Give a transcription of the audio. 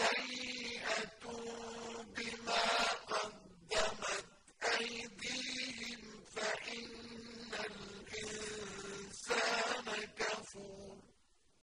سَيِّئَةٍ